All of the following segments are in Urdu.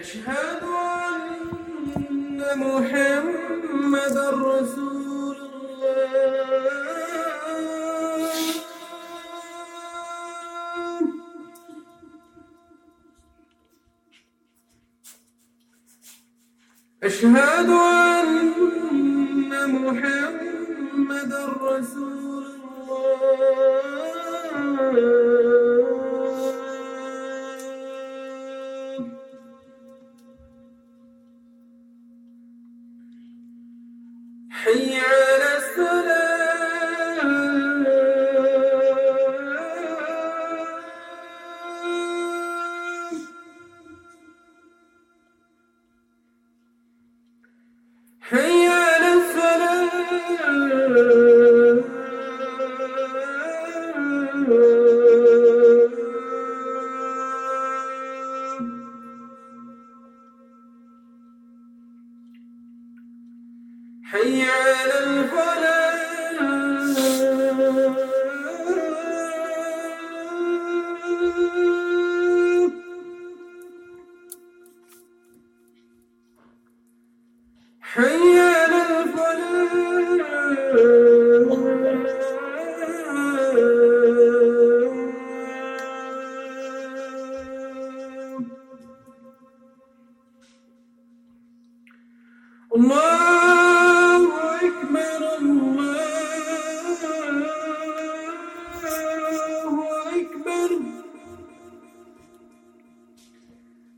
أشهد أن محمد رسول الله. أشهد أن محمد رسول الله.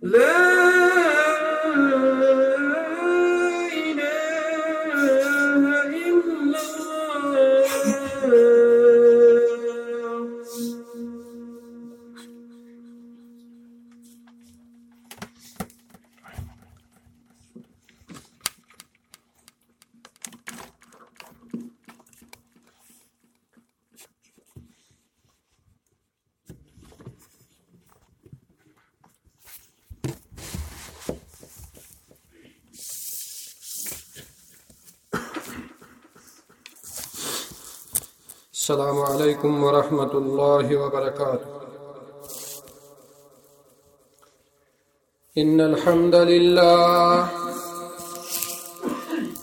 لا السلام عليكم ورحمة الله وبركاته. إن الحمد لله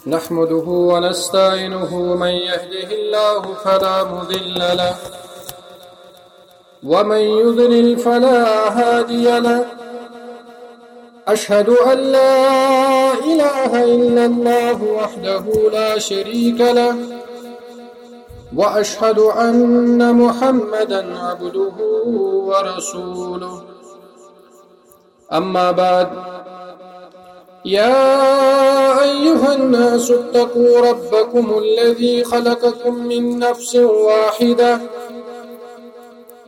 نحمده ونستعينه من يهده الله فلا مضل له ومن يضلل فلا هادي له. أشهد أن لا إله إلا الله وحده لا شريك له. وأشهد أن محمدا عبده ورسوله. أما بعد، يا أيها الناس اتقوا ربكم الذي خلقكم من نفس واحدة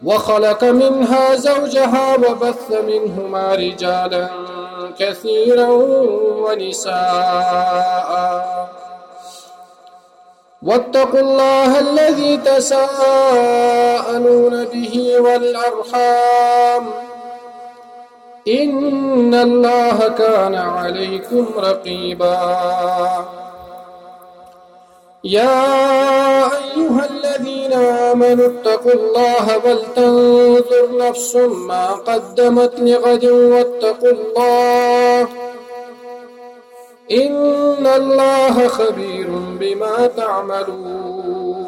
وخلق منها زوجها وبث منهما رجالا كثيرا ونساء. واتقوا الله الذي تساءلون به والأرحام. إن الله كان عليكم رقيبا. يا أيها الذين آمنوا اتقوا الله ولتنظر نفس ما قدمت لغد واتقوا الله إن الله خبير بما تعملون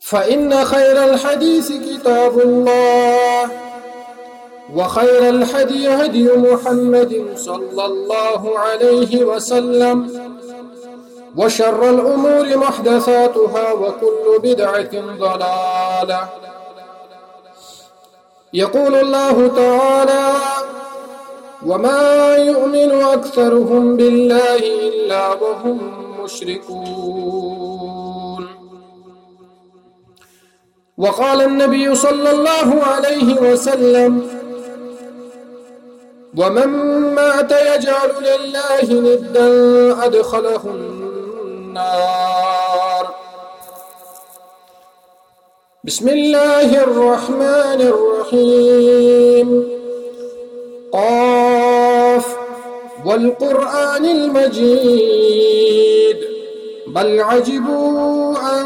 فإن خير الحديث كتاب الله وخير الحدي هدي محمد صلى الله عليه وسلم وشر الأمور محدثاتها وكل بدعة ضلالة يقول الله تعالى وما يؤمن أكثرهم بالله إلا وهم مشركون. وقال النبي صلى الله عليه وسلم، ومن مات يجعل لله ندا أدخله النار. بسم الله الرحمن الرحيم. قاف والقرآن المجيد بل عجبوا أن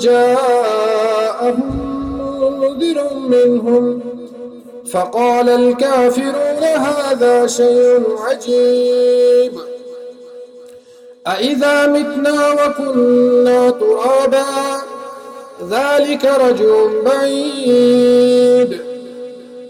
جاءهم منذر منهم فقال الكافرون هذا شيء عجيب أإذا متنا وكنا ترابا ذلك رجل بعيد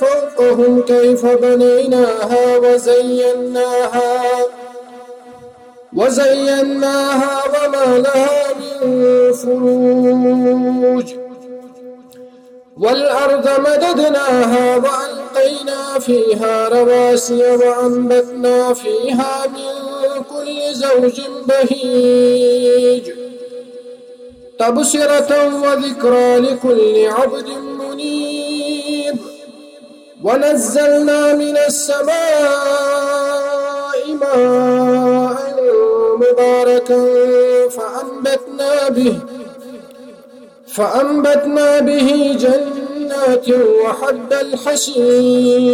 فوقهم كيف بنيناها وزيناها وزيناها وما لها من فروج والأرض مددناها وألقينا فيها رواسي وأنبتنا فيها من كل زوج بهيج تبصرة وذكرى لكل عبد منيب ونزلنا من السماء ماء مباركا فأنبتنا به فأنبتنا به جنات وحب الحسيد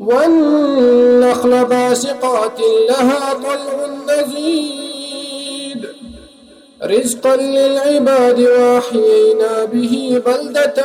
والنخل باسقات لها طلع نزيد. رزقا للعباد وأحيينا به بلدة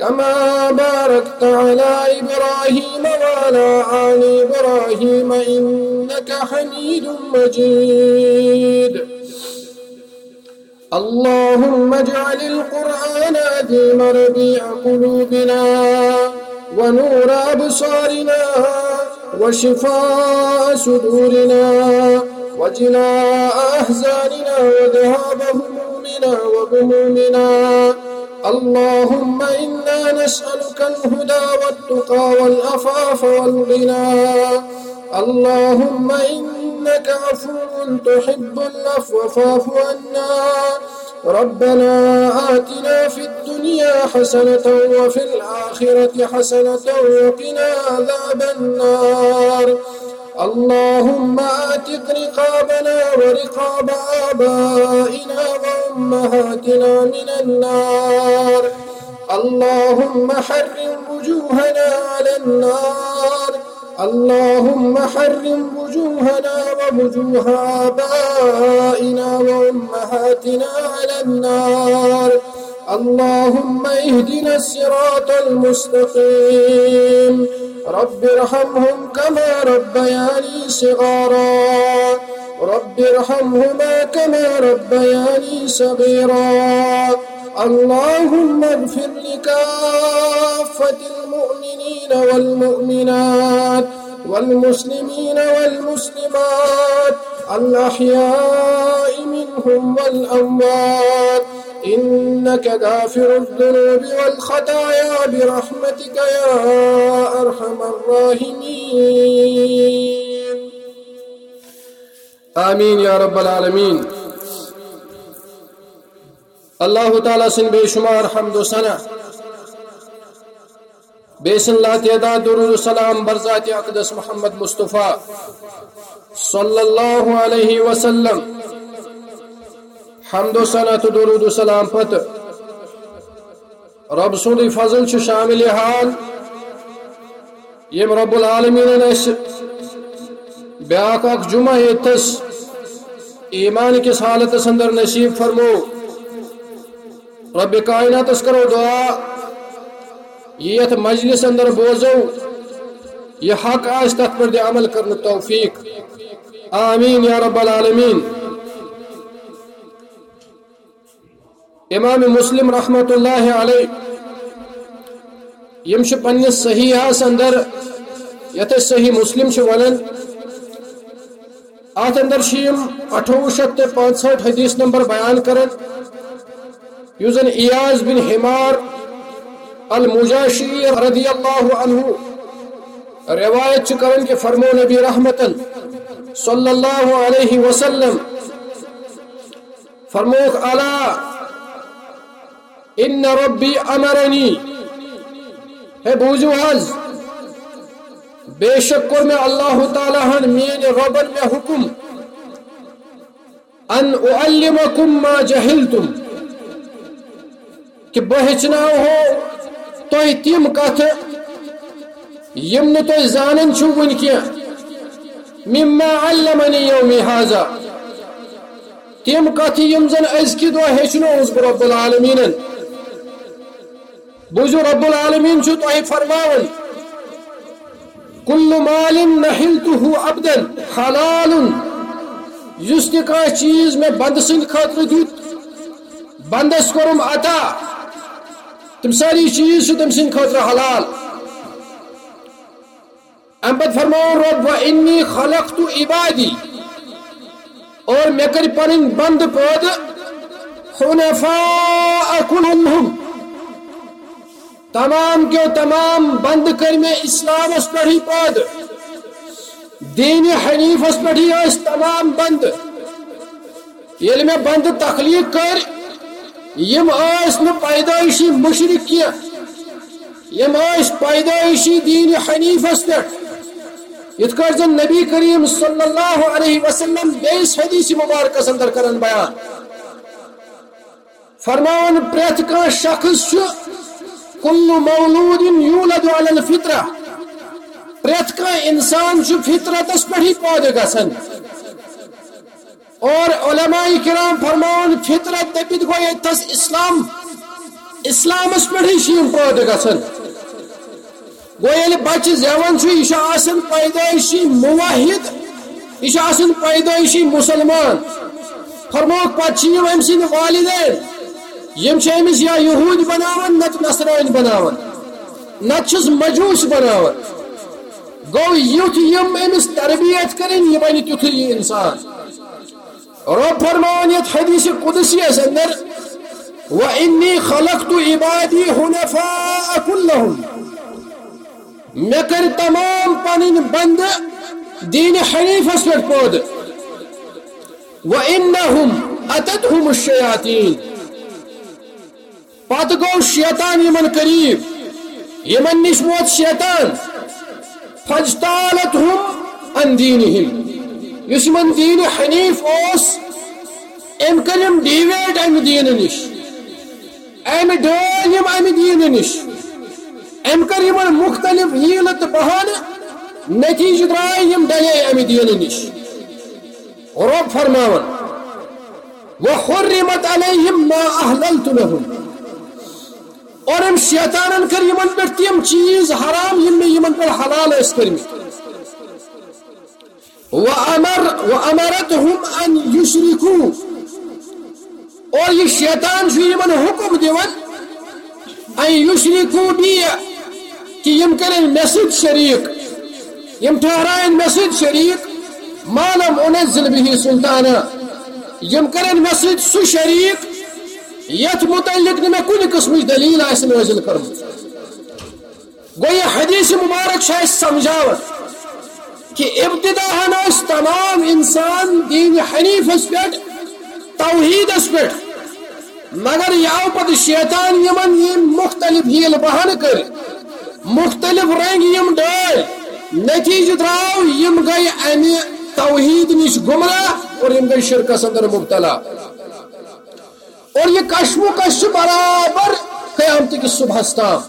كما باركت على إبراهيم وعلى آل إبراهيم إنك حميد مجيد. اللهم اجعل القرآن أديم ربيع قلوبنا ونور أبصارنا وشفاء صدورنا وجلاء أحزاننا وذهاب همومنا وغمومنا اللهم إنا نسألك الهدى والتقى والأفاف والغنى. اللهم إنك عفو تحب العفو، فاعف عنا. ربنا آتنا في الدنيا حسنة وفي الآخرة حسنة وقنا عذاب النار. اللهم آتق رقابنا ورقاب آبائنا وأمهاتنا من النار. اللهم حرم وجوهنا على النار. اللهم حرم وجوهنا ووجوه آبائنا وأمهاتنا على النار. اللهم اهدنا الصراط المستقيم. رب ارحمهم كما ربياني صغارا. رب ارحمهما كما ربياني صغيرا. اللهم اغفر لكافة المؤمنين والمؤمنات والمسلمين والمسلمات الأحياء منهم والأموات. إنك غافر الذنوب والخطايا برحمتك يا أرحم الراحمين. آمین یا رب العالمین اللہ تعالیٰ سن بے شمار حمد و ثنا بے سن لا تعداد درود و سلام اقدس محمد مصطفیٰ صلی اللہ علیہ وسلم۔ حمد و ثنا تو درود و سلام پت رب سند فضل چھ شامل حال۔ یم رب العالمین اس بیاک اک جمعہ یتس ایمان کس حالت اندر نصیب فرمو۔ رب کائنات اس کرو دعا۔ یہ مجلس اندر بوزو، یہ حق آج تک پر دے عمل کرنے توفیق۔ آمین یا رب العالمین۔ امام مسلم رحمت اللہ علیہ یم پنس صحیح اندر، یت صحیح مسلم ونن ات اندر اٹھوہ شیت پانسٹھ حدیث نمبر بیان کرن۔ یس زن ایاز بن حمار المجاشی رضی اللہ عنہ، روایت کرن کہ فرمو نبی رحمتن صلی اللہ علیہ وسلم فرموک علا ان ربی امرنی۔ ہے بوجو حض بے شک کور میں اللہ تعالیٰ ہن مین ربن میں حکم، ان اعلمکم ما جہلتم، کہ بہ ہچناو ہو تو تم کت یم نہ تو ون کی مما علمنی یومی حاضا تم کت یم زن ازکی دو ہچنو اس رب العالمین بوزو رب العالمین چھو تو فرماون کل مال نحلته عبدا حلال۔ یس تہ چیز میں بند سند خاطر دیت، بندس کرم عطا۔ تم ساری چیز تم سند خاطر حلال۔ ام پت فرماؤ رب، و انی خلقت عبادی۔ اور میں کر پن بند پود، حنفاء كلهم تمام کیوں تمام بند کر میں اسلام اس پر ہی پود۔ دین حنیف اس پر ہی اس تمام بند۔ یہ میں بند تخلیق کر۔ یم آس نہ پیدائشی مشرق کیا یم آس پیدائشی دین حنیف اس پر یت کر زن نبی کریم صلی اللہ علیہ وسلم بیس حدیث مبارک اندر کرن بیان۔ فرمان پریت کا شخص چھو کل مولود یولد علی الفطرہ۔ پریت کا انسان چھ فطرت اس پر ہی پودے گسن اور علماء کرام فرمان، فطرت دبید گو تس اسلام اسلام اس پر ہی شیم گسن گو یل بچ زیون چھ یہ آسن پیدائشی موحد یہ آسن پیدائشی مسلمان۔ فرموک پتہ ام سند والدین، یم امس یا یہود بناون، نت نصران بناون۔ نت مجوس بناون۔ گو یوت یم امس تربیت کرن یہ بن تیت انسان۔ رب فرمان یت حدیث قدسی اس اندر وانی خلقت عبادی حنفاء كلهم میں کر تمام پنن بند دین حنیف اس پر پود وانهم اتتهم الشیاطین. پت گو شیطان یمن قریب، یمن نش ووت شیطان فجتالتهم عن دینهم یس یمن دین حنیف اوس ام کلم ڈیویٹ ام دین نش. ام ڈال یم ام دین نش. ام کر یمن مختلف حیلت بہان نتیجہ درائے یم ڈلے ام دین نش. رب فرماون، وحرمت علیہم ما احللت لهم. اور ام شیطانن کر یمن پر تیم چیز حرام یم میں یمن پر حلال اس کرمی وامر وامرتهم ان يشركوا. اور یہ شیطان جو یمن حکم دیون، ان يشركوا بی، کہ یم کریں مسجد شریک، یم ٹھہرائیں مسجد شریک ما لم انزل به سلطانا، یم کریں مسجد سو شریک، یت متعلق نہ میں کن قسم دلیل آس نازل کرم گو یہ حدیث مبارک شاید سمجھاو کہ ابتدا اس تمام انسان دین حنیف اس پہ توحید اس پہ مگر یاو پت شیطان یمن یم مختلف ہیل بہان کر، مختلف رنگ یم ڈال۔ نتیجہ دراو یم گئی امی توحید نش گمراہ اور یم گئی شرکس اندر مبتلا۔ اور یہ کشم و کش برابر قیامت کی صبح تام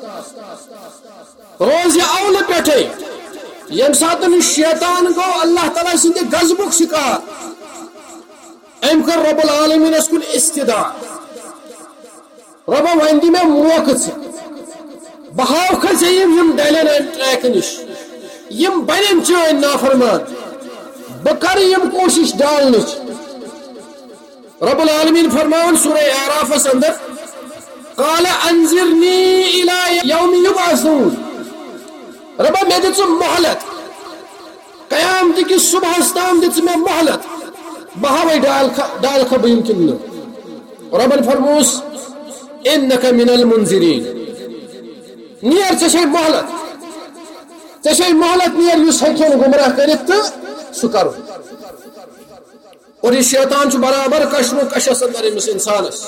روز اول پہ یم سات شیطان گو اللہ تعالیٰ سند غزبک شکار۔ ام کر رب العالمین اس کن استدا رب وندی میں موقع بہاو کھس یم یم ڈیلن ٹریک نش۔ یم بنم چین نافرمان۔ بکر یم کوشش ڈالنچ رب العالمین فرمان سورہ اعراف اندر۔ قال انذرنی الى یوم یبعثون۔ رب میں دت مہلت قیامت کس صبح تام دت میں محلت۔ بہاوے ڈال ڈال خبین کن ربن فرموس انک من المنذرین۔ نیر ژے محلت۔ ژے محلت نیر اس ہیکن گمراہ کرت تو سہ کر اور یہ شیطان برابر کشم و کشس اندر امس انسانس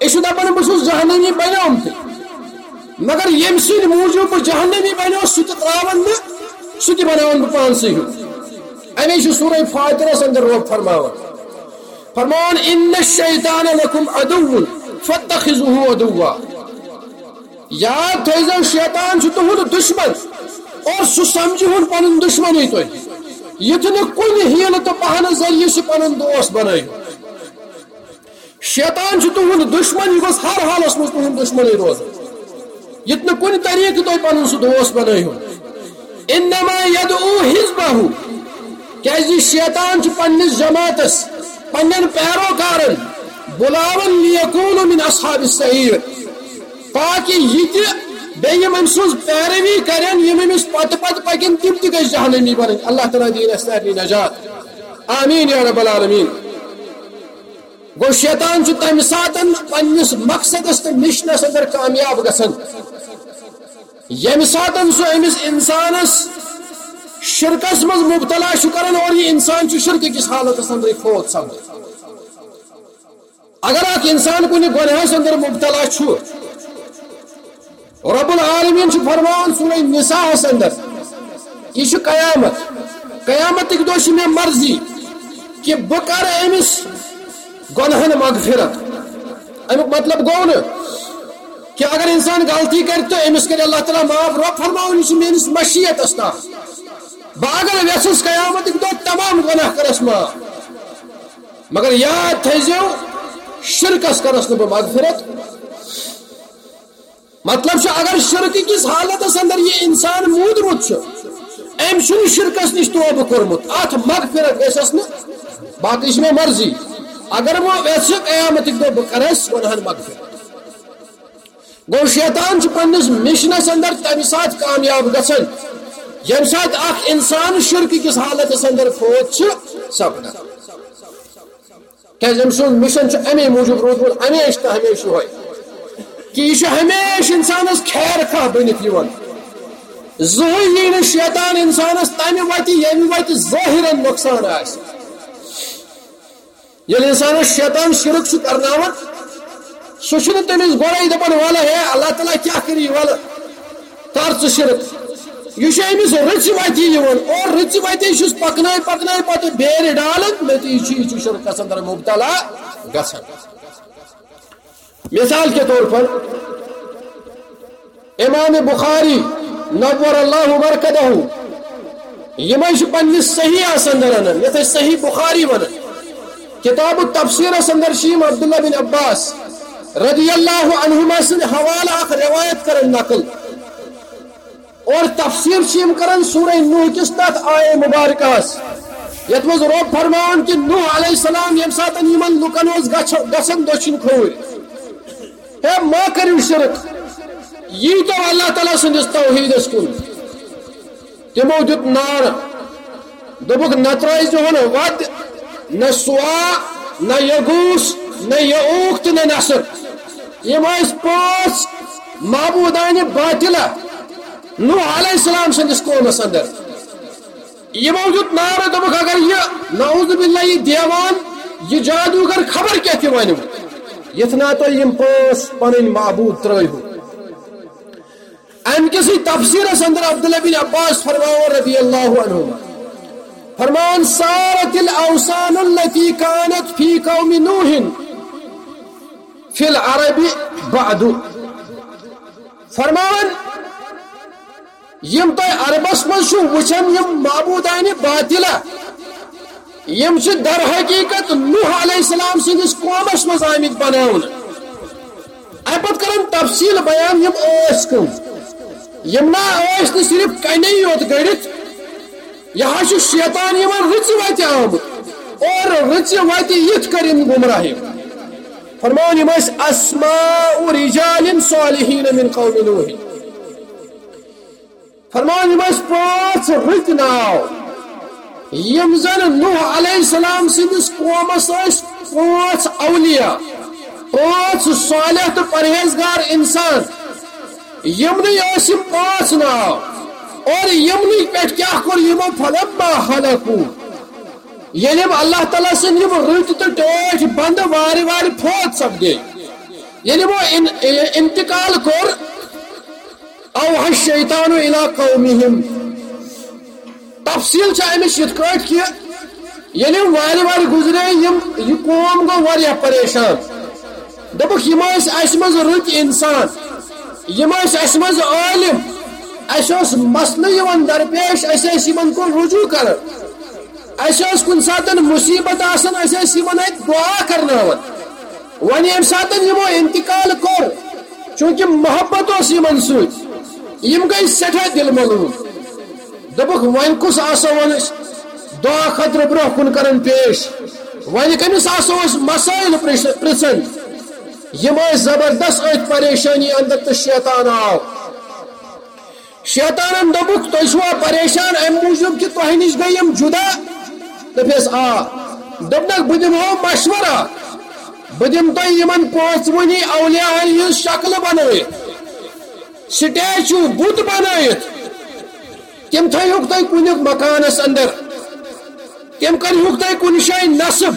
یہ دپان بہت جہنمی بنوم تہ مگر یم سند موجود بہ جہنمی بنو سہ تراون نہ سہ تہ بناون بہ پانسے ہیو امی سورہ فاترس اندر رب فرماون فرمان ان الشیطان لکم عدو فتخذوه عدوا۔ یاد تھو شیطان تہد دشمن، اور سہ سمجھون پن دشمنی تھی یہ کن ہیل تو پہن ذریعہ سے پن دوست بن شیطان تہد دشمن، یہ گوس ہر حالس مز تہد دشمن روز یہ کن طریقہ تھی پن سہ دوست بن انما یدعو حزبہ کیازِ شیطان چھ پنس جماعتس پن پیروکارن۔ بلاون لیکون من اصحاب السعیر۔ تاکہ یہ بیم ام سوز پیروی کرن، یم امس پت پت پکن تم تہ گژھِ جہنمی بنن اللہ تعالیٰ دین اس تہری نجات۔ آمین یا رب العالمین۔ گو شیطان چھ تمہ ساتن پنس مقصدس تو مشنس اندر کامیاب گژھن یم ساتن سو امس انسانس، شرکس مز مبتلا کران اور یہ انسان چھ شرک کس حالت اندر فوت سمجھ اگر اک انسان کن گناہس اندر مبتلا رب العالمین فرمان سورہ نساء اندر، یہ قیامت قیامت دہ میں مرضی کہ بہ کر امس گنہن مغفرت۔ امیک مطلب گو نا کہ اگر انسان غلطی کر تو امس کر اللہ تعالیٰ معاف رب فرماؤن یہ میس مشیت استا بہ اگر ویسس قیامت دہ تمام گناہ کرس معاف مگر یاد تھو شرکس کرس نہ مغفرت مطلب اگر شرک کس حالت اندر یہ انسان مودمت ام شرکس نش توبہ کورمت ات مغفرت گھس نا باقی میں مرضی۔ اگر وہ ویسے قیامت دہ بہ کرس مغفرت۔ گو شیطان پنس مشنس اندر تمہ سات کامیاب گھن یم سات اخ انسان شرک کس حالت اندر فوت سپدان کیازِ أمۍ سُنٛد مِشن چھُ اَمے موٗجوٗب روٗدمُت ہمیشہِ تہٕ ہمیشہِ کہ یہ چھُ ہمیشہِ اِنسانَس خیر کھاہ بٔنِتھ یِوان۔ زٕہٕنۍ یی شیطان اِنسانَس تَمہِ وَتہِ ییٚمہِ وَتہِ ظٲہِرن نۄقصان آسہِ ییٚلہِ اِنسانَس شیطان شِرک چھُ سُہ چھُنہٕ تٔمِس گۄڈَے دَپان وَلہٕ ہے۔ اللہ تعالیٰ کیٛاہ کٔری وَلہٕ کر ژٕ شِرک یہ امس رچ وتی اور رچ وتی پکن پکن پتہ بیر ڈالن۔ نتیجہ یہ شرکس اندر مبتلا گسن۔ مثال کے طور پر امام بخاری نور اللہ مرکدہ یہ پنس صحیح اندر انن یت صحیح بخاری ون کتاب التفسیر اندر شیم عبداللہ بن عباس۔ رضی اللہ عنہما سن حوالہ اخ روایت کرن نقل اور تفسیر شیم کرن سورہ نوح کس تحت آئے مبارکہ یت مز رب فرمان کہ نوح علیہ السلام یم سات یمن لکن اوس گسن دچن کھور ہے ما کریو شرک یہ تو اللہ تعالیٰ سندس توحید اس کن تمو دیت نار، دبک نترائی جو ہونا ود نہ سوا، نہ یگوس، نہ یعوق، نہ نصر۔ یم پانچ معبودان باطلہ نوح علیہ السلام سندس قومس اندر۔ یہ موجود نار دبک اگر یہ نعوذ باللہ یہ دیوان، یہ جادوگر خبر کیا تھی ونو یتنا تو یم پوس پنن معبود ترایو ام کسی تفسیر اندر عبداللہ بن عباس فرماؤ رضی اللہ عنہ فرمان، سارت الاوسان التي كانت في قوم نوح۔ في العرب بعد. فرمان یم تو عربس مز وچن یم معبودان باطلہ. یم در حقیقت نوح علیہ السلام سندس قومس مز آمت بناون. ام پت کرن تفصیل بیان یم اس کم یم نا اس نہ صرف کنے یوت گڑت. یہ شیطان یمن رچ وت آمت اور رچ وت یت کرن گمراہ فرمان یم اسماء رجال صالحین من قوم نوح. فرمان یم پانچ رت ناو. یم زن نوح علیہ السلام سندس قومس پانچ اولیاء. پانچ صالح تو پرہیزگار انسان. یمنی یم پانچ ناو. اور یمنی پہ کیا کور یمو فلما حلقو. یعنی اللہ تعالیٰ سن یم رت تو ٹوٹ بند وار وار فوت سپدے یعنی وہ انتقال کور او الشیطان الى قومهم تفصیل چھ امس یت کٹ کہ یعنی وار وار گزرے، یم یہ قوم گو واریاہ پریشان۔ دپک یم اس اس مز رت انسان۔ یم اس اس مز عالم۔ اس اس مسئلہ یوان درپیش اس اس یمن کو رجوع کر اس کن ساتن مصیبت آسن دعا کرنا ون یم ساتن یمو انتقال کر، چونکہ محبت اس یمن گئی سٹھا دل ملون دبک ون کس آسو دعا خطر برو کن کرن پیش۔ ون کمس آسو مسائل پرسن۔ یم زبردست ات پریشانی اندر تو شیطان آو۔ شیطان دبک تو چھوا پریشان ام موجود کہ تہ نش گئی یم جدا۔ دپیس آ دپنک بہ دمو مشورہ بہ دم تہ یمن پانچونی اولیاء ہنز شکل بنوِتھ سٹیچو بت بنائت تم تھوک تھی کن مکانس اندر تم کروک تھی کن جائیں نصب۔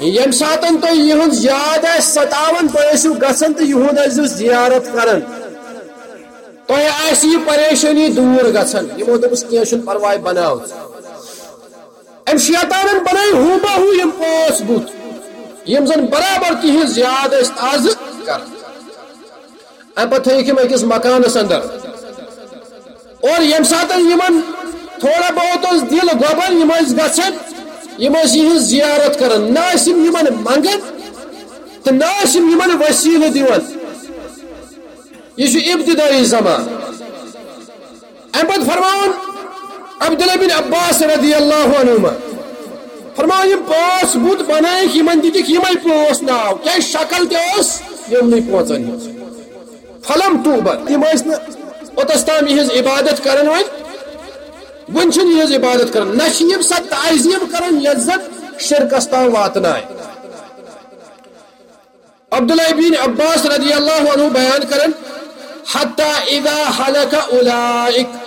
یم سات تھی یہ یاد ستاون تھی گھن تو یہ زیارت کران تہ آس یہ پریشانی دور گھن یمو مطلب دس کی پرواہ بناو ام شیطان بنائی ہو بہ ہو یم پانچ بت یم زن برابر تہذ یاد آز کر۔ ام پہ تھم اکس مکانس اندر۔ اور یم سات یمن تھوڑا بہت اس دل گوبن یم اس گھن یم اس یہ زیارت کران نہ یمن منگن تو نہ یمن وسیلہ دیون۔ یہ ابتدائی زمان۔ ام پہ فرمان عبداللہ بن عباس رضی اللہ عنہما فرمان یم پانچ بت بنائک یمن دتک یمے پانچ ناو. کیا شکل تہ یمنی پانچن ہز فلم توبر یم اوتس تام یہ عبادت کرن ون ون یہ عبادت کرن. نہ یم سا تعظیم کرن یزت شرکس تام واتن عبداللہ بن عباس رضی اللہ عنہ بیان کرن، حتی اذا حلق اولائک.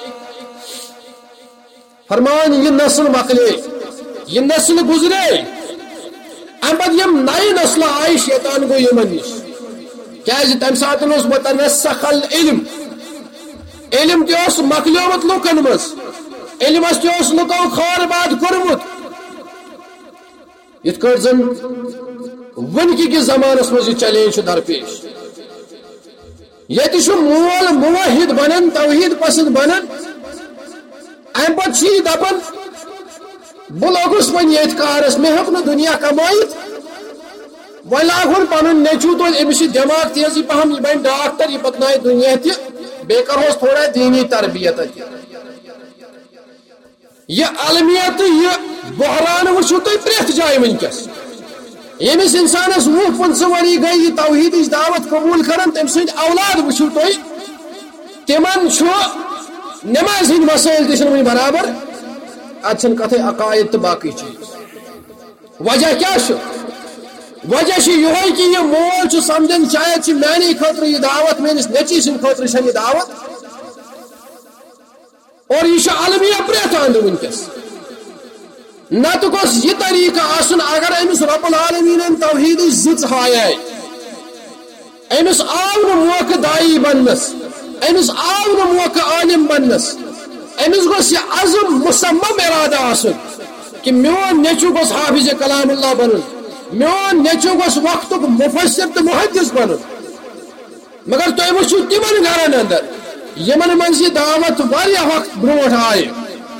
فرمان یہ نسل مکلے یہ نسل گزرے ام پتہ یم نئی نسل آئی شیطان گو یمن نش کیازِ تمہِ ساتہٕ اوس متنسخ العلم علم تہِ اوس مۄکلیومُت لُکن منٛز علمس تہِ خار باد کوٚرمُت یِتھ کٲٹھۍ زن وٕنکہِ کِس زمانس منٛز یہِ چیلینج چھُ درپیش ییٚتہِ چھُ مول موحد بنان توحید پسند بنان امہِ پتہٕ چھِ یہِ دپان بہٕ لوٚگُس وۄنۍ ییٚتھۍ کارس مےٚ ہیوٚک نہٕ دُنیا کمٲیِتھ ولاغن پن نیچو تو امس دماغ تیزی پہم یہ بن ڈاکٹر یہ پتن دنیا تہ بی کرہوس تھوڑا دینی تربیت یہ علمیت یہ بحران وچو تھی پریت جائے ونکس یمس انسانس وہ پنچہ وری گئی یہ توحید دعوت قبول کرن، تم سند اولاد وچو تھی تمن نماز ہند مسائل تہ برابر اتن کتھے عقائد تو باقی چیز وجہ کیا وجہ یہ کہ یہ مول سمجھن شاید میانی خاطر یہ دعوت میس نیچی سند خاطر یہ دعوت اور یہ المیہ پریت اند ونکس نت گوس یہ طریقہ آسن اگر امس رب العالمین توحید زچ ہائے امس آو نا موقع دائی بننس امس آو نا عالم بننس امس گوس یہ عزم مسمم ارادہ آسن کہ میون نیچو گوس حافظ کلام اللہ بنن میون نیچو گوس وقت مفسر تو محدث بن مگر تھی وچو تمن گھرن اندر یمن من یہ دعوت واریاہ وقت بروٹ آئے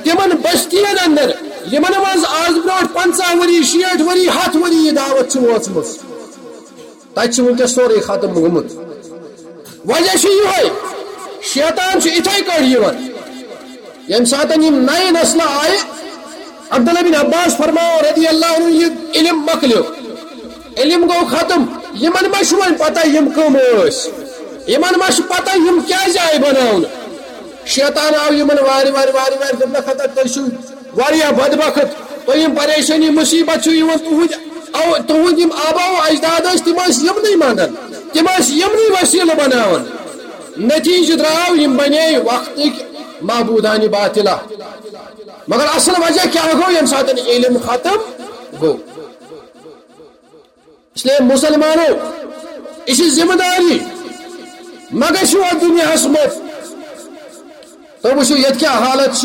تمن بستین اندر یمن من آز بروٹ پنچہ وری شیٹ وری ہاتھ وری یہ دعوت ووچم تتہ ونکس سورے ختم گومت وجہ یہ شیطان اتھے کٹ یم سات نئے نسل آئے عبداللہ بن عباس فرماؤ رضی اللہ عنہ یہ علم مکلیو علم گو ختم۔ یمن ما پتہ یم کم اس۔ یمن ما پتہ یم کیا جائے بناون شیطان آو یمن واری واری واری واری دبنا خطر تیسو واریا بدبخت تو یم پریشانی مصیبت چھو یمن تہد او تہد یم آبا و اجداد اس تم اس یمنی مانن۔ تم اس یمنی وسیلہ بناون۔ نتیجہ دراو یم بنے وقت معبودانی باطلہ مگر اصل وجہ کیا گو یم ساتھ علم ختم گو اس لیے مسلمانوں اس ذمہ داری۔ مگر شو دنیا مت تو وچو یت کیا حالت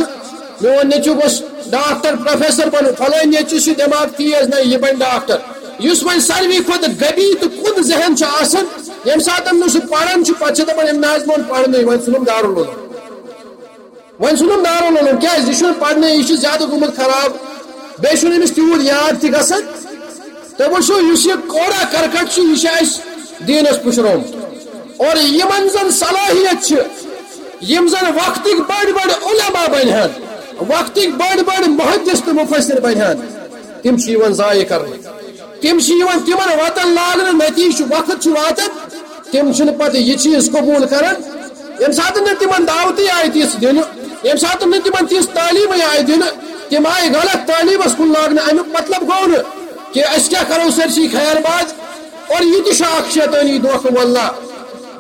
میون نیچو گوس ڈاکٹر، پروفیسر بن فلان نیچو سے دماغ تیز نہ یہ بن ڈاکٹر۔ اس وی ساروی کھت غبی تو کن ذہن آسان یم سات سہ پڑان پتہ دپان ناز مون پڑھنے ون ثم دار العلوم ون ثم دار العلوم کیا یہ پڑھنے یہ زیادہ گومت خراب بیس امس تیوت یاد تہ گسان تو وچو اس یہ کوڑا کرکٹ یہ دینس پشروم اور یمن زن صلاحیت یم زن وقت بڑ بڑ علماء بنہن وقت بڑ بڑ محدث تو مفسر بنہن تم ضائع کرنے تم تمن وطن لاگن نتیج وقت واتن۔ تم پتہ یہ چیز قبول کران یم سات تمن دعوتی آئی تیس دن۔ یم سات تمن تیس تعلیم آئی دن۔ تم آئی غلط تعلیم کن لاگن۔ امیک مطلب گو نا کہ اس کیا کرو سرسی خیر باز اور یہ تہ شیطانی دھوکہ واللہ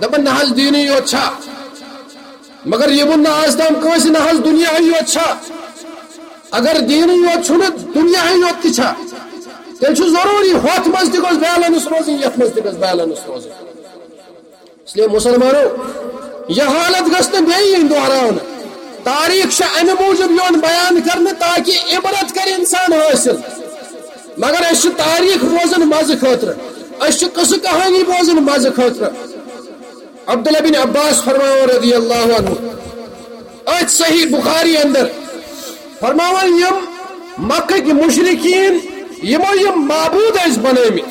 دپن نہ دینی یوت چھا مگر یہ بن آج تام کنس نہ دنیا یوت چھا اگر دینی یوت چھن دنیا یوت تھا تیل ضروری ہوت مز تہ گوس بیلنس روزن یت مز تہ گوس بیلنس روزن اس لیے مسلمانوں یہ حالت گھس بیان دہراؤن تاریخ سے امہ موجود یون بیان کرنے تاکہ عبرت کر انسان حاصل مگر اس تاریخ روزن مز خاطر اس قصہ کہانی بوزن مز خاطر عبداللہ بن عباس فرماؤ رضی اللہ عنہ اچ صحیح بخاری اندر فرماؤ یم مکہ کی مشرقین یمو یم معبود اس بنامی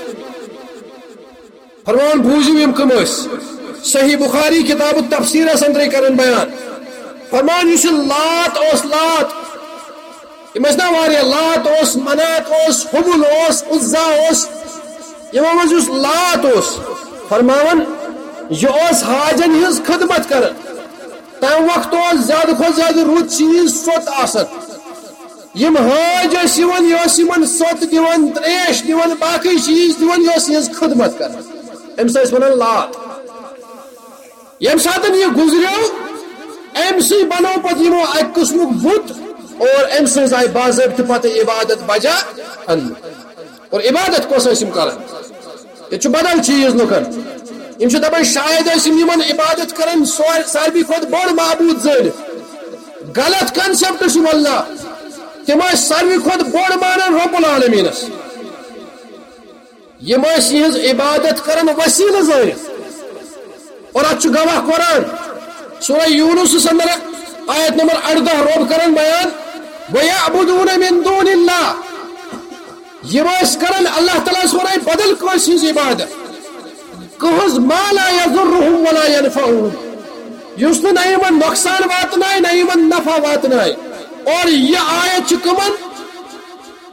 فرماؤ بوزو یم کم اس۔ صحیح بخاری کتاب التفسیر اس اندر کرن بیان۔ فرماؤ یس لات اوس لات۔ یم اس نا واریا لات اوس، منات اوس، حبل اوس، عزا اوس۔ یمو مز لات اوس۔ فرماون، یہ حاجن ہز خدمت کر تم وقت زیادہ کھت زیادہ رت چیز سوت آسن۔ یم حاج یہ سوت دان تریش دان باقی چیز دان یہ خدمت کر امس ونان لات یم سات یہ گزریو ام سی بنو پتہ یمو اک قسمک بت اور ام سز آئی باضابطہ پتہ عبادت بجا ان اور عبادت کس کر یہ بدل چیز لکن یم دپان شاید یمن عبادت کرن ساروی کھت بڑ معبود زل غلط کنسپٹ واللہ تم ساروی کھت بڑ مانن رب العالمینس یم یہ عبادت کرن وسیل زل اور ات گواہ قرآن. سورہ یونس اندر آیت نمبر اردہ رب کرن بیان. وَيَعْبُدُونَ مِن دُونِ اللَّهِ یہ کرن اللہ تعالیٰ سورہ بدل کوئی عبادت. کہز ما لا یضرهم ولا ينفعهم یس نہ یمن نقصان واتنائے نہ یمن نفع واتنائے اور یہ آیت کمن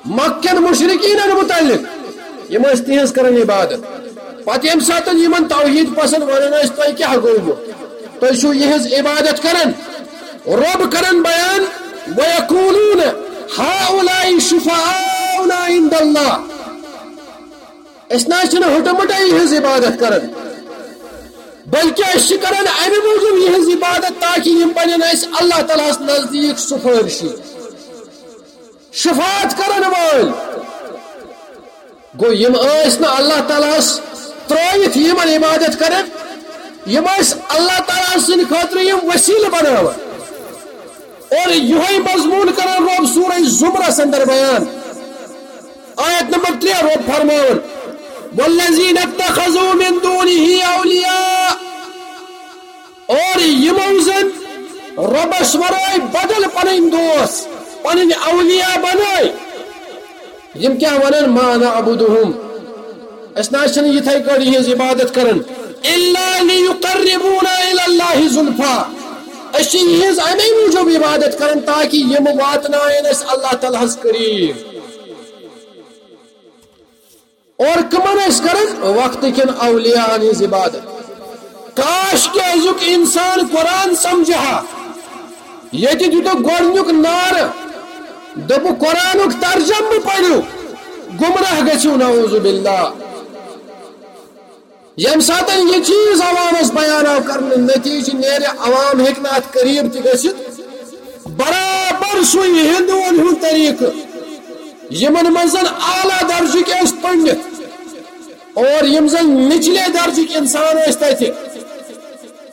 مکن مشرکین متعلق۔ یم اس تہذ کرن عبادت پتہ یم سات یمن توحید پسند ونن اس تہ کیا گومو تہ چھو یہ عبادت کرن، رب کرن بیان ويقولون هؤلاء شفعاؤنا عند الله اس نا ہٹ مٹ یہ عبادت کرن۔ بلکہ اس امہ موجود یہ عبادت تاکہ یہ بنن اس اللہ تعالیٰ نزدیک سفارشی شفاعت کرن وول گو یم اس نا اللہ تعالیٰ ترائیت عبادت کرن یم اس اللہ تعالیٰ سن خاطر یم وسیل بناو اور یہ مضمون کرن رب سورہ زمرہ سندر بیان۔ آیت نمبر 3 رب فرماون۔ والذین اتخذوا من دونه اولیاء. اور یموزن ربس ورائی بدل پنن دوس پنن اولیاء بنائی یم کیا ونن ما نعبدهم اس ناشن یتھائی کڑی ہز عبادت کرن. الا لیقربونا الى اللہ زلفا اسی ہز امی موجب عبادت کرن تاکہ یم واتنائن اس اللہ تعالی قریب اور کمن اس کرن وقت کن اولیاء ہز عبادت۔ کاش کے ازک انسان قرآن سمجھا۔ یہ دیت گۄڈنیُک نعرٕ دوٚپُکھ قرآنُک ترجمہٕ پٔرِو گمراہ گژھِو نعوذ باللہ۔ یم سات یہ چیز عوامس بیان آو کر نتیجہ نیر عوام ہیکن ات قریب تہ گھت برابر سوئی ہندوون ہند طریقہ یمن من اعلی درجک اس پنڈت اور یم زن نچلے درجک انسان اس تت